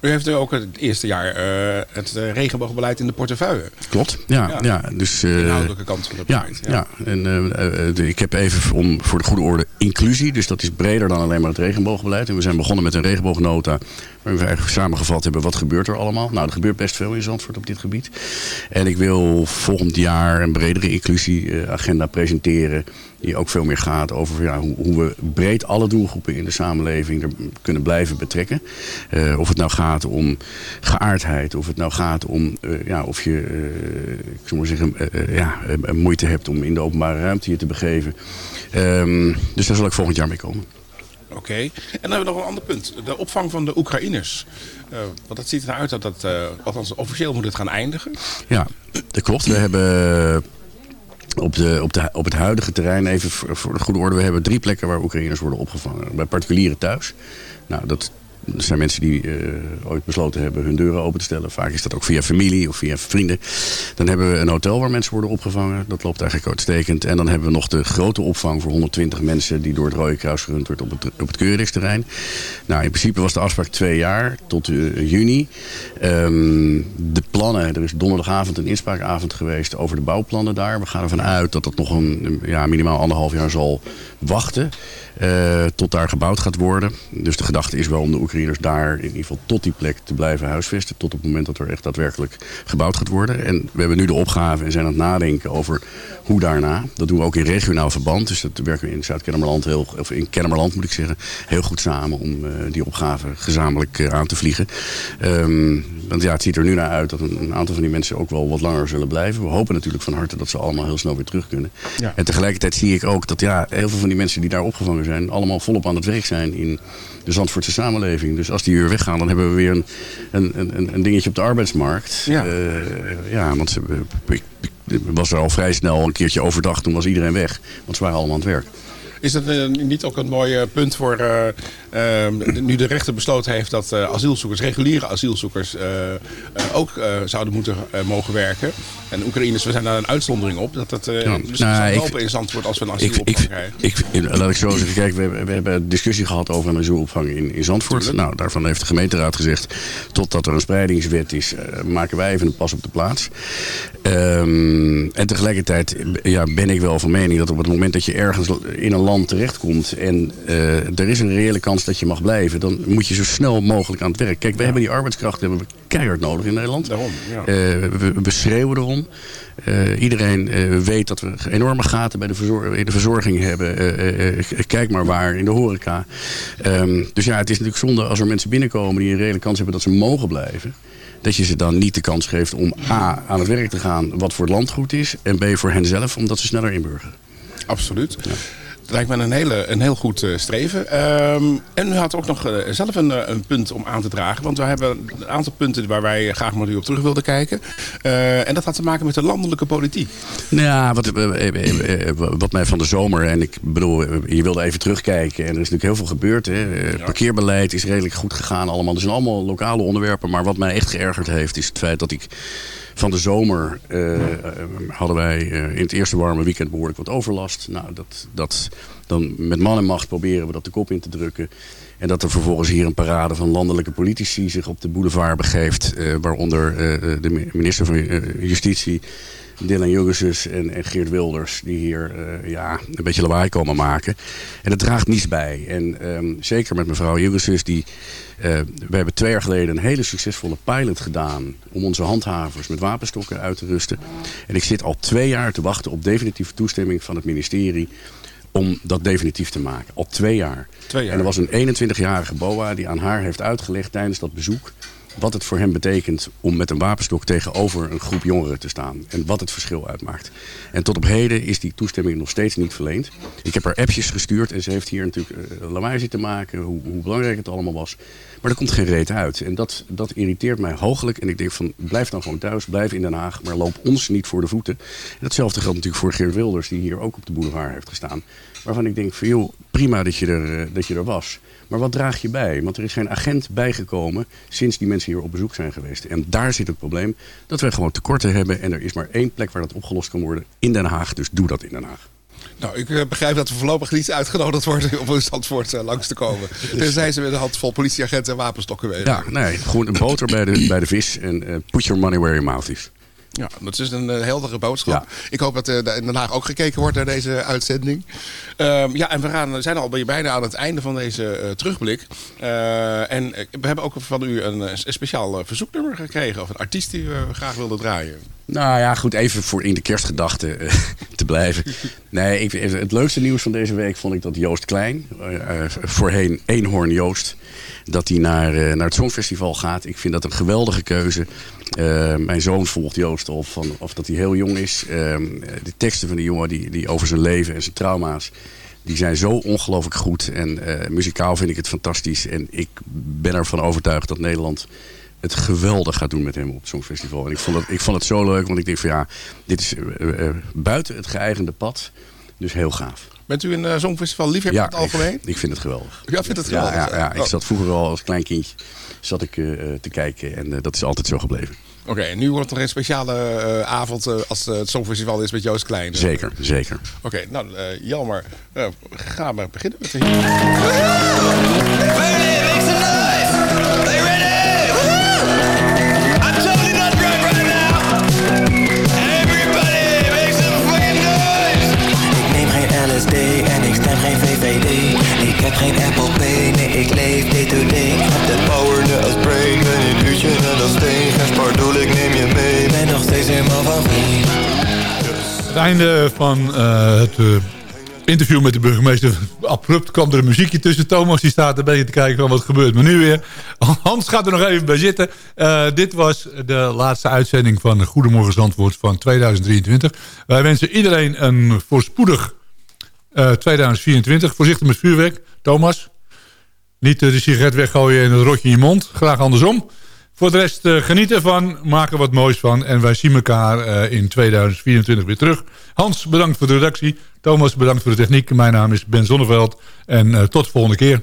U heeft ook het eerste jaar eh, het eh, regenboogbeleid in de portefeuille. Klopt, ja. ja. dus, eh, de inhoudelijke kant van het ja, beleid. ja. en eh, eh, de- ik heb even om, voor de goede orde inclusie. Dus dat is breder dan alleen maar het regenboogbeleid. En we zijn begonnen met een regenboognota. Waarin we eigenlijk samengevat hebben wat gebeurt er allemaal. Nou, er gebeurt best veel in Zandvoort op dit gebied. En ik wil volgend jaar een bredere inclusieagenda presenteren. Die ook veel meer gaat over ja, hoe, hoe we breed alle doelgroepen in de samenleving er kunnen blijven betrekken. Eh, of het nou gaat om geaardheid, of het nou gaat om eh, ja, of je eh, ik zou maar zeggen, ja, moeite hebt om in de openbare ruimte je te begeven. Ehm, dus daar zal ik volgend jaar mee komen. Oké. En dan hebben we nog een ander punt. De opvang van de Oekraïners. Eh, want dat ziet er uit dat dat, althans officieel moet het gaan eindigen. Ja, dat klopt. We hebben op, de, op, de, op het huidige terrein, even voor, de goede orde, we hebben drie plekken waar Oekraïners worden opgevangen. Bij particulieren thuis. Nou, dat zijn mensen die eh, ooit besloten hebben hun deuren open te stellen. Vaak is dat ook via familie of via vrienden. Dan hebben we een hotel waar mensen worden opgevangen. Dat loopt eigenlijk uitstekend. En dan hebben we nog de grote opvang voor 120 mensen die door het Rode Kruis gerund wordt op het, op het. Nou, in principe was de afspraak twee jaar tot eh, juni. Ehm, de plannen, er is donderdagavond een inspraakavond geweest over de bouwplannen daar. We gaan ervan uit dat dat nog een ja, minimaal anderhalf jaar zal wachten. eh, tot daar gebouwd gaat worden. Dus de gedachte is wel om de Oekraïners daar in ieder geval tot die plek te blijven huisvesten. Tot op het moment dat er echt daadwerkelijk gebouwd gaat worden. En we hebben nu de opgave en zijn aan het nadenken over hoe daarna. Dat doen we ook in regionaal verband. Dus dat werken we in Zuid-Kennemerland, heel, of in Kennemerland moet ik zeggen, heel goed samen om eh, die opgave gezamenlijk eh, aan te vliegen. Ehm, want ja, het ziet er nu naar uit dat een, een aantal van die mensen ook wel wat langer zullen blijven. We hopen natuurlijk van harte dat ze allemaal heel snel weer terug kunnen. Ja. En tegelijkertijd zie ik ook dat ja, heel veel van die mensen die daar opgevangen zijn, allemaal volop aan het werk zijn in de Zandvoortse samenleving. Dus als die weer weggaan, dan hebben we weer een, een, een, een dingetje op de arbeidsmarkt. Ja. Eh, ja, want ze, was er al vrij snel een keertje overdag, toen was iedereen weg. Want ze waren allemaal aan het werk. Is dat eh, niet ook een mooi eh, punt voor eh, nu de rechter besloten heeft dat eh, asielzoekers, reguliere asielzoekers, eh, eh, ook zouden moeten mogen werken. En Oekraïners, we zijn daar een uitzondering op. Dat dat Ja, misschien nou, helpen in Zandvoort als we een asielopvang krijgen. ik, laat ik zo zeggen, kijk, we, hebben- we hebben een discussie gehad over een asielopvang in, in Zandvoort. Nou, daarvan heeft de gemeenteraad gezegd, totdat er een spreidingswet is, maken wij even een pas op de plaats. Ehm, en tegelijkertijd ja, ben ik wel van mening dat op het moment dat je ergens in een land terechtkomt en er is een reële kans dat je mag blijven, dan moet je zo snel mogelijk aan het werk. Kijk, we hebben die arbeidskrachten hebben we keihard nodig in Nederland. Daarom, ja. Eh, we, we schreeuwen erom. Eh, iedereen eh, weet dat we enorme gaten bij de, verzor- in de verzorging hebben. Kijk maar waar, in de horeca. Ehm, dus ja, het is natuurlijk zonde als er mensen binnenkomen die een reële kans hebben dat ze mogen blijven. Dat je ze dan niet de kans geeft om A, aan het werk te gaan wat voor het land goed is. En B, voor hen zelf, omdat ze sneller inburgeren. Absoluut. Dat lijkt me een, hele, een heel goed eh, streven. Ehm, en u had ook nog eh, zelf een, eh, een punt om aan te dragen. Want we hebben een aantal punten waar wij graag met u op terug wilden kijken. En dat had te maken met de landelijke politiek. Nou ja, wat, wat mij van de zomer, en ik bedoel, je wilde even terugkijken. En er is natuurlijk heel veel gebeurd. Hè. Parkeerbeleid is redelijk goed gegaan allemaal. Er zijn allemaal lokale onderwerpen. Maar wat mij echt geërgerd heeft, is het feit dat ik van de zomer eh, hadden wij eh, in het eerste warme weekend behoorlijk wat overlast. Nou, dat, dat, dan met man en macht proberen we dat de kop in te drukken. En dat er vervolgens hier een parade van landelijke politici zich op de boulevard begeeft. eh, waaronder de minister van Justitie, Dylan Jurgensus en, en Geert Wilders. Die hier eh, ja, een beetje lawaai komen maken. En dat draagt niets bij. En ehm, zeker met mevrouw Jurgensus die... eh, we hebben twee jaar geleden een hele succesvolle pilot gedaan om onze handhavers met wapenstokken uit te rusten. En ik zit al twee jaar te wachten op definitieve toestemming van het ministerie om dat definitief te maken. Al twee jaar. Twee jaar. En er was een 21-jarige BOA die aan haar heeft uitgelegd tijdens dat bezoek wat het voor hem betekent om met een wapenstok tegenover een groep jongeren te staan. En wat het verschil uitmaakt. En tot op heden is die toestemming nog steeds niet verleend. Ik heb haar appjes gestuurd en ze heeft hier natuurlijk uh, lawaai zitten maken. Hoe, hoe, belangrijk het allemaal was. Maar er komt geen reet uit. En dat, dat irriteert mij hooglijk. En ik denk van blijf dan gewoon thuis. Blijf in Den Haag. Maar loop ons niet voor de voeten. En datzelfde geldt natuurlijk voor Geert Wilders. Die hier ook op de boulevard heeft gestaan. Waarvan ik denk van joh, prima dat je er, uh, dat je er was. Maar wat draag je bij? Want er is geen agent bijgekomen sinds die mensen hier op bezoek zijn geweest. En daar zit het probleem dat wij gewoon tekorten hebben. En er is maar één plek waar dat opgelost kan worden in Den Haag. Dus doe dat in Den Haag. Nou, ik eh, begrijp dat we voorlopig niet uitgenodigd worden om in Zandvoort eh, langs te komen. Tenzij ze met een handvol politieagenten en wapenstokken weten. Ja, nee, gewoon een boter bij de, bij de vis en eh, put your money where your mouth is. Ja, dat is een eh, heldere boodschap. Ik hoop dat er in Den Haag ook gekeken wordt naar deze uitzending. Ehm, ja, en we gaan, zijn al bijna aan het einde van deze eh, terugblik. Eh, en eh, we hebben ook van u een, eh, een speciaal eh, verzoeknummer gekregen. Of een artiest die we graag wilden draaien. Nou ja, goed, even voor in de kerstgedachten eh, te blijven. Nee, ik, het leukste nieuws van deze week vond ik dat Joost Klein, eh, eh, voorheen Eenhoorn Joost, dat hij naar, eh, naar het Songfestival gaat. Ik vind dat een geweldige keuze. Eh, mijn zoon volgt Joost al van of dat hij heel jong is. Eh, de teksten van die jongen die, die over zijn leven en zijn trauma's. Die zijn zo ongelooflijk goed. En eh, muzikaal vind ik het fantastisch. En ik ben ervan overtuigd dat Nederland het geweldig gaat doen met hem op het Songfestival. En ik vond, het, ik vond het zo leuk, want ik denk van ja, dit is eh, buiten het geëigende pad. Dus heel gaaf. Bent u een uh, Songfestival liefhebber in het algemeen? Ik, ik vind het geweldig. Ja, vindt het geweldig? ja, ja. Ik Oh. zat vroeger al als klein kindje zat ik, eh, eh, te kijken en dat is altijd zo gebleven. Oké, en nu wordt het nog een speciale eh, avond eh, als het Songfestival is met Joost Klein. Zeker, zeker. Oké, nou uh, Jelmer, uh, ga maar beginnen met de einde van eh, het eh, interview met de burgemeester. Abrupt kwam er een muziekje tussen. Thomas die staat een beetje te kijken van wat gebeurt me nu weer. Hans gaat er nog even bij zitten. Eh, dit was de laatste uitzending van Goedemorgen Zandvoort van 2023. Wij wensen iedereen een voorspoedig eh, 2024. Voorzichtig met vuurwerk. Thomas, niet de sigaret weggooien en het rotje in je mond. Graag andersom. Voor de rest uh, geniet ervan, maak er wat moois van. En wij zien elkaar uh, in 2024 weer terug. Hans, bedankt voor de redactie. Thomas, bedankt voor de techniek. Mijn naam is Ben Zonneveld. En uh, tot de volgende keer.